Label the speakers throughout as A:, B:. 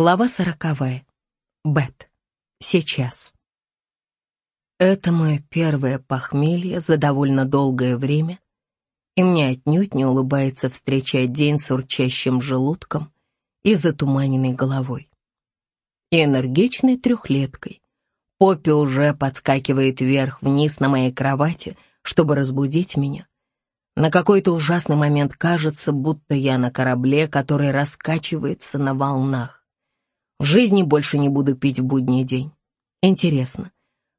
A: Глава сороковая. Бет. Сейчас. Это мое первое похмелье за довольно долгое время, и мне отнюдь не улыбается встречать день с урчащим желудком и затуманенной головой. И энергичной трехлеткой. Поппи уже подскакивает вверх-вниз на моей кровати, чтобы разбудить меня. На какой-то ужасный момент кажется, будто я на корабле, который раскачивается на волнах. В жизни больше не буду пить в будний день. Интересно,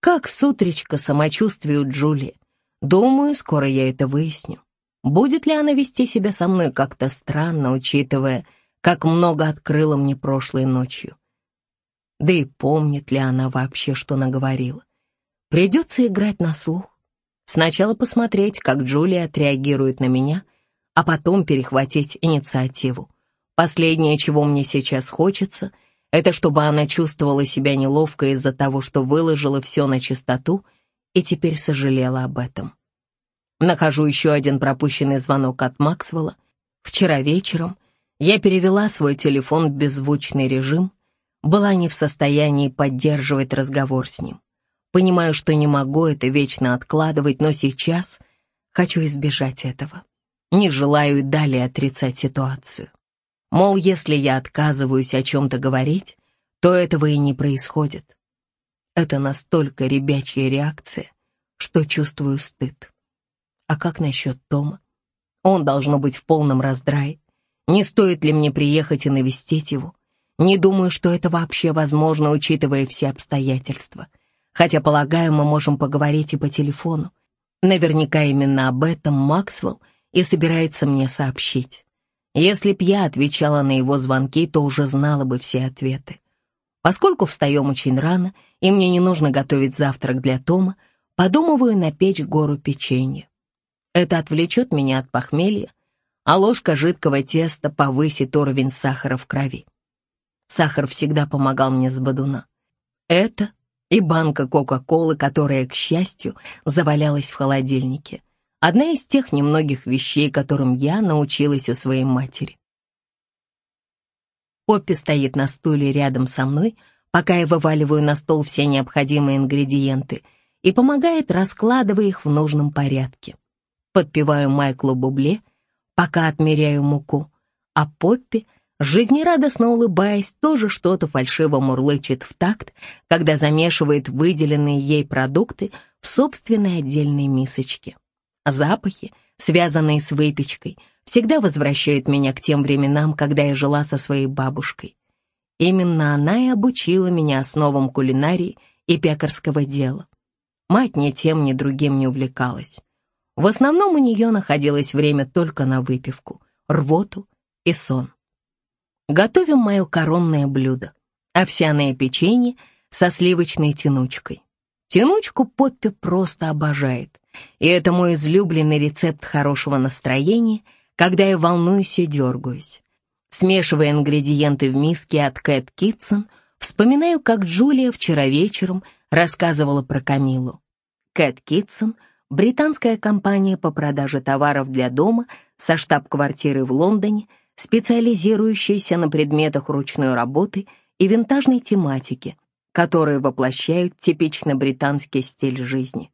A: как с утречка самочувствию Джулии? Думаю, скоро я это выясню. Будет ли она вести себя со мной как-то странно, учитывая, как много открыла мне прошлой ночью? Да и помнит ли она вообще, что наговорила? Придется играть на слух. Сначала посмотреть, как Джулия отреагирует на меня, а потом перехватить инициативу. Последнее, чего мне сейчас хочется — это чтобы она чувствовала себя неловко из-за того, что выложила все на чистоту и теперь сожалела об этом. Нахожу еще один пропущенный звонок от Максвелла. Вчера вечером я перевела свой телефон в беззвучный режим, была не в состоянии поддерживать разговор с ним. Понимаю, что не могу это вечно откладывать, но сейчас хочу избежать этого. Не желаю и далее отрицать ситуацию. Мол, если я отказываюсь о чем-то говорить, то этого и не происходит. Это настолько ребячья реакция, что чувствую стыд. А как насчет Тома? Он должно быть в полном раздрае. Не стоит ли мне приехать и навестить его? Не думаю, что это вообще возможно, учитывая все обстоятельства. Хотя, полагаю, мы можем поговорить и по телефону. Наверняка именно об этом Максвелл и собирается мне сообщить. Если б я отвечала на его звонки, то уже знала бы все ответы. Поскольку встаем очень рано, и мне не нужно готовить завтрак для Тома, подумываю напечь гору печенья. Это отвлечет меня от похмелья, а ложка жидкого теста повысит уровень сахара в крови. Сахар всегда помогал мне с бодуна. Это и банка Кока-Колы, которая, к счастью, завалялась в холодильнике. Одна из тех немногих вещей, которым я научилась у своей матери. Поппи стоит на стуле рядом со мной, пока я вываливаю на стол все необходимые ингредиенты и помогает, раскладывая их в нужном порядке. Подпеваю Майклу Бубле, пока отмеряю муку, а Поппи, жизнерадостно улыбаясь, тоже что-то фальшиво мурлычет в такт, когда замешивает выделенные ей продукты в собственной отдельной мисочке. Запахи, связанные с выпечкой, всегда возвращают меня к тем временам, когда я жила со своей бабушкой. Именно она и обучила меня основам кулинарии и пекарского дела. Мать ни тем, ни другим не увлекалась. В основном у нее находилось время только на выпивку, рвоту и сон. Готовим мое коронное блюдо — овсяное печенье со сливочной тянучкой. Тянучку Поппи просто обожает. И это мой излюбленный рецепт хорошего настроения, когда я волнуюсь и дергаюсь. Смешивая ингредиенты в миске от Кэт Китсон, вспоминаю, как Джулия вчера вечером рассказывала про Камилу. Кэт Китсон — британская компания по продаже товаров для дома со штаб-квартирой в Лондоне, специализирующаяся на предметах ручной работы и винтажной тематики, которые воплощают типично британский стиль жизни.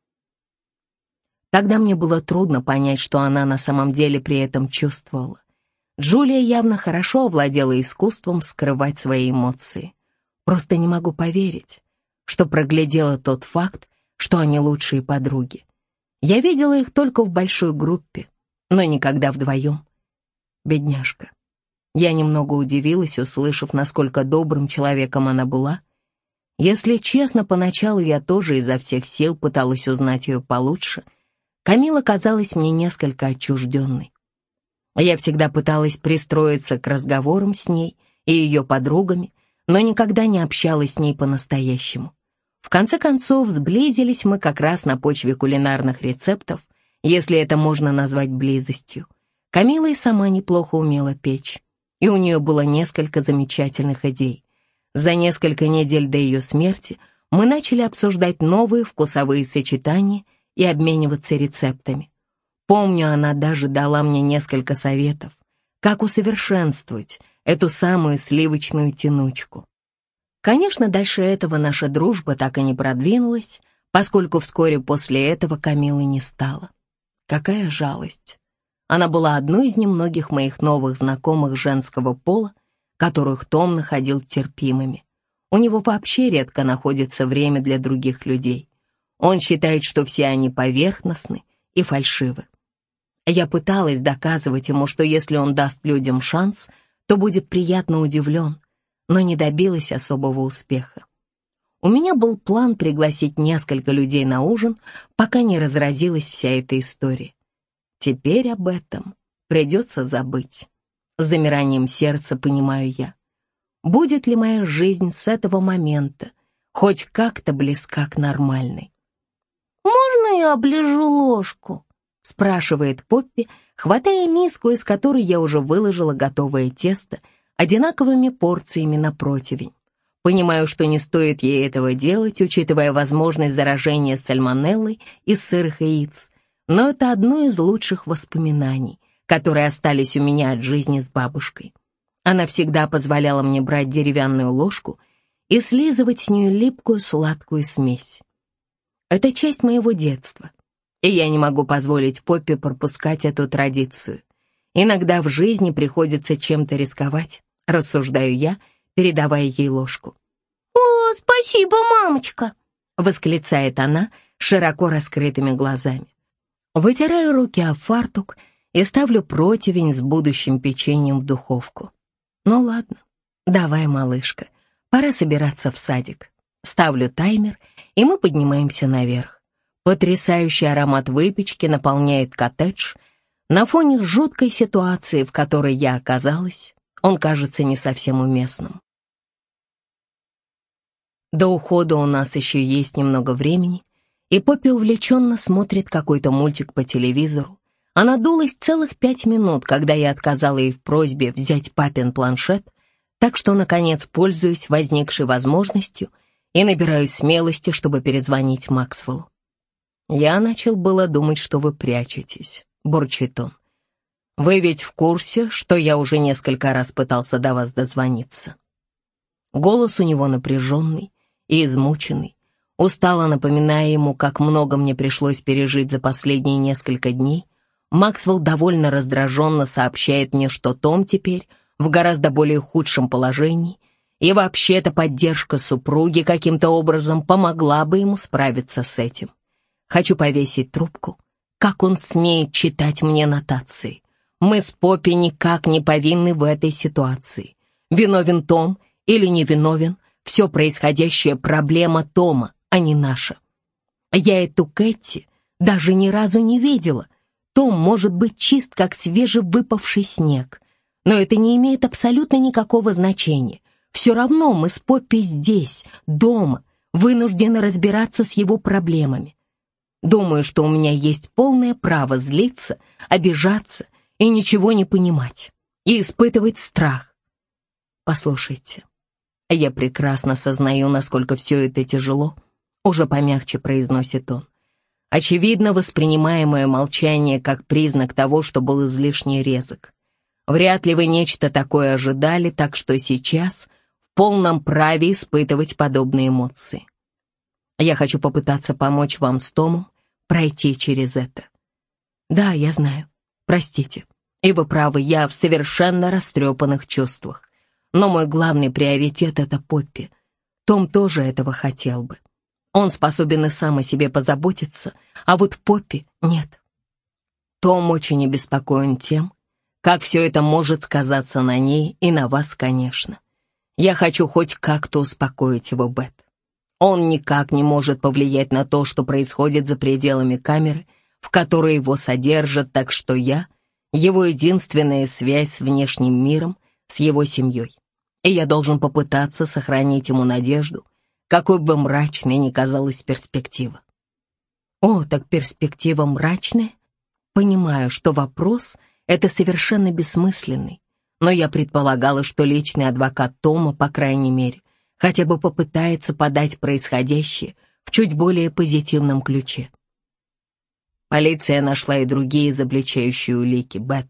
A: Тогда мне было трудно понять, что она на самом деле при этом чувствовала. Джулия явно хорошо овладела искусством скрывать свои эмоции. Просто не могу поверить, что проглядела тот факт, что они лучшие подруги. Я видела их только в большой группе, но никогда вдвоем. Бедняжка. Я немного удивилась, услышав, насколько добрым человеком она была. Если честно, поначалу я тоже изо всех сил пыталась узнать ее получше — Камила казалась мне несколько отчужденной. Я всегда пыталась пристроиться к разговорам с ней и ее подругами, но никогда не общалась с ней по-настоящему. В конце концов, сблизились мы как раз на почве кулинарных рецептов, если это можно назвать близостью. Камила и сама неплохо умела печь, и у нее было несколько замечательных идей. За несколько недель до ее смерти мы начали обсуждать новые вкусовые сочетания — и обмениваться рецептами. Помню, она даже дала мне несколько советов, как усовершенствовать эту самую сливочную тянучку. Конечно, дальше этого наша дружба так и не продвинулась, поскольку вскоре после этого Камилы не стало. Какая жалость. Она была одной из немногих моих новых знакомых женского пола, которых Том находил терпимыми. У него вообще редко находится время для других людей. Он считает, что все они поверхностны и фальшивы. Я пыталась доказывать ему, что если он даст людям шанс, то будет приятно удивлен, но не добилась особого успеха. У меня был план пригласить несколько людей на ужин, пока не разразилась вся эта история. Теперь об этом придется забыть. С замиранием сердца понимаю я. Будет ли моя жизнь с этого момента хоть как-то близка к нормальной?
B: «Можно я оближу ложку?» — спрашивает Поппи, хватая миску, из которой я уже выложила готовое тесто, одинаковыми порциями на противень. Понимаю, что не стоит ей этого делать, учитывая возможность заражения сальмонеллой из сырых яиц, но это одно из лучших воспоминаний, которые остались у меня от жизни с бабушкой. Она всегда позволяла мне брать деревянную ложку и слизывать с нее липкую сладкую смесь. Это часть моего детства, и я не могу позволить Поппи пропускать эту традицию. Иногда в жизни приходится чем-то рисковать, рассуждаю я, передавая ей ложку. «О, спасибо, мамочка!»
A: — восклицает она широко раскрытыми глазами. Вытираю руки о фартук и ставлю противень с будущим печеньем в духовку. Ну ладно, давай, малышка, пора собираться в садик. Ставлю таймер, и мы поднимаемся наверх. Потрясающий аромат выпечки наполняет коттедж. На фоне жуткой ситуации, в которой я оказалась, он кажется не совсем уместным. До ухода у нас еще есть немного времени, и Поппи увлеченно смотрит какой-то мультик по телевизору. Она дулась целых пять минут, когда я отказала ей в просьбе взять папин планшет, так что, наконец, пользуюсь возникшей возможностью и набираюсь смелости, чтобы перезвонить Максвеллу. «Я начал было думать, что вы прячетесь», — бурчит он. «Вы ведь в курсе, что я уже несколько раз пытался до вас дозвониться?» Голос у него напряженный, и измученный, устало напоминая ему, как много мне пришлось пережить за последние несколько дней, Максвелл довольно раздраженно сообщает мне, что Том теперь в гораздо более худшем положении, и вообще эта поддержка супруги каким-то образом помогла бы ему справиться с этим. Хочу повесить трубку. Как он смеет читать мне нотации? Мы с Поппи никак не повинны в этой ситуации. Виновен Том или не виновен, все происходящее проблема Тома, а не наша. Я эту Кэти даже ни разу не видела. Том может быть чист, как свежевыпавший снег. Но это не имеет абсолютно никакого значения. Все равно мы с Поппи здесь, дома, вынуждены разбираться с его проблемами. Думаю, что у меня есть полное право злиться, обижаться и ничего не понимать, и испытывать страх. Послушайте, я прекрасно сознаю, насколько все это тяжело, уже помягче произносит он. Очевидно, воспринимаемое молчание как признак того, что был излишне резок. Вряд ли вы нечто такое ожидали, так что сейчас в полном праве испытывать подобные эмоции. Я хочу попытаться помочь вам с Томом пройти через это. Да, я знаю. Простите. И вы правы, я в совершенно растрепанных чувствах. Но мой главный приоритет — это Поппи. Том тоже этого хотел бы. Он способен и сам о себе позаботиться, а вот Поппи — нет. Том очень обеспокоен тем, как все это может сказаться на ней и на вас, конечно. Я хочу хоть как-то успокоить его, Бет. Он никак не может повлиять на то, что происходит за пределами камеры, в которой его содержат, так что я — его единственная связь с внешним миром, с его семьей и я должен попытаться сохранить ему надежду, какой бы мрачной ни казалась перспектива. О, так перспектива мрачная? Понимаю, что вопрос — это совершенно бессмысленный, но я предполагала, что личный адвокат Тома, по крайней мере, хотя бы попытается подать происходящее в чуть более позитивном ключе. Полиция нашла и другие изобличающие улики, Бет.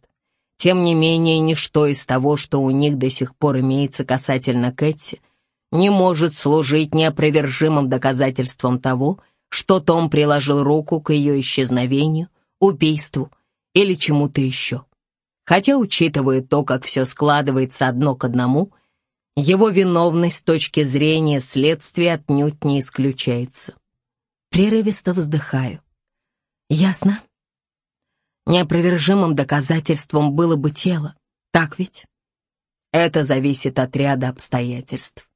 A: Тем не менее, ничто из того, что у них до сих пор имеется касательно Кэти, не может служить неопровержимым доказательством того, что Том приложил руку к ее исчезновению, убийству или чему-то еще. Хотя, учитывая то, как все складывается одно к одному, его виновность с точки зрения следствия отнюдь не исключается. Прерывисто вздыхаю. Ясно. Неопровержимым доказательством было бы тело, так ведь? Это зависит от ряда обстоятельств.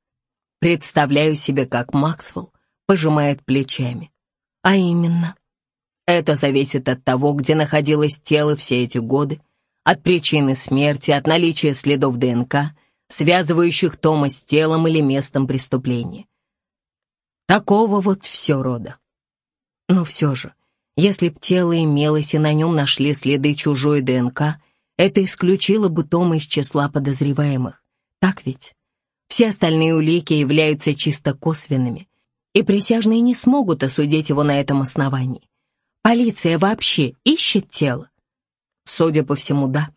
A: Представляю себе, как Максвелл пожимает плечами. А именно, это зависит от того, где находилось тело все эти годы, от причины смерти, от наличия следов ДНК, связывающих Тома с телом или местом преступления. Такого вот все рода. Но все же, если б тело имелось и на нем нашли следы чужой ДНК, это исключило бы Тома из числа подозреваемых. Так ведь? Все остальные улики являются чисто косвенными, и присяжные не смогут осудить его на этом основании. Полиция вообще ищет тело? Судя по всему, да.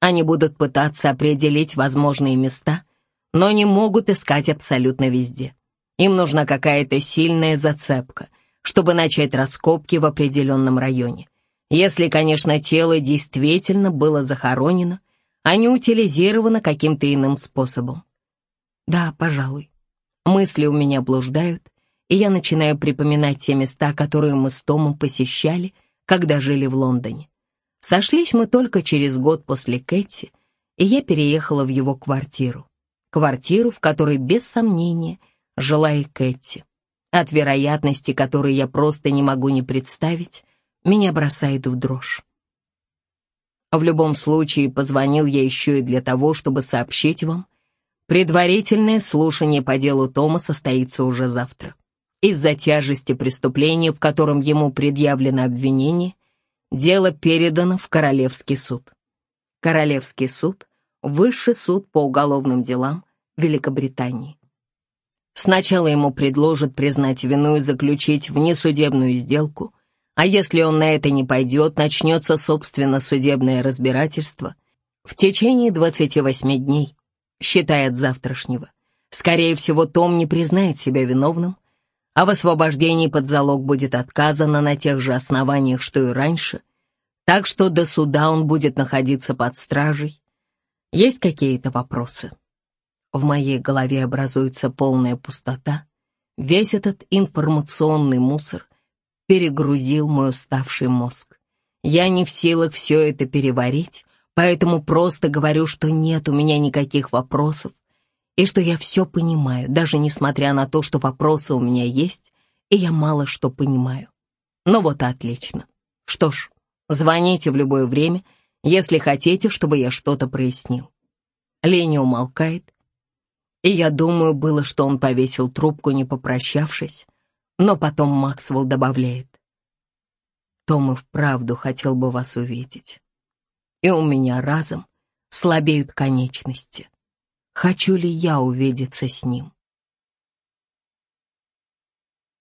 A: Они будут пытаться определить возможные места, но не могут искать абсолютно везде. Им нужна какая-то сильная зацепка — чтобы начать раскопки в определенном районе. Если, конечно, тело действительно было захоронено, а не утилизировано каким-то иным способом. Да, пожалуй. Мысли у меня блуждают, и я начинаю припоминать те места, которые мы с Томом посещали, когда жили в Лондоне. Сошлись мы только через год после Кэти, и я переехала в его квартиру. Квартиру, в которой, без сомнения, жила и Кэти. От вероятности, которой я просто не могу не представить, меня бросает в дрожь. В любом случае, позвонил я еще и для того, чтобы сообщить вам. Предварительное слушание по делу Тома состоится уже завтра. Из-за тяжести преступления, в котором ему предъявлено обвинение, дело передано в Королевский суд. Королевский суд — высший суд по уголовным делам Великобритании. Сначала ему предложат признать вину и заключить внесудебную сделку, а если он на это не пойдет, начнется собственно судебное разбирательство в течение 28 дней, считая от завтрашнего. Скорее всего, Том не признает себя виновным, а в освобождении под залог будет отказано на тех же основаниях, что и раньше, так что до суда он будет находиться под стражей. Есть какие-то вопросы? В моей голове образуется полная пустота. Весь этот информационный мусор перегрузил мой уставший мозг. Я не в силах все это переварить, поэтому просто говорю, что нет у меня никаких вопросов, и что я все понимаю, даже несмотря на то, что вопросы у меня есть, и я мало что понимаю. Ну вот отлично. Что ж, звоните в любое время, если хотите, чтобы я что-то прояснил. Леня умолкает, и я думаю, было, что он повесил трубку, не попрощавшись, но потом Максвелл добавляет. Том и вправду хотел бы вас увидеть. И у меня разом слабеют конечности. Хочу ли я увидеться с ним?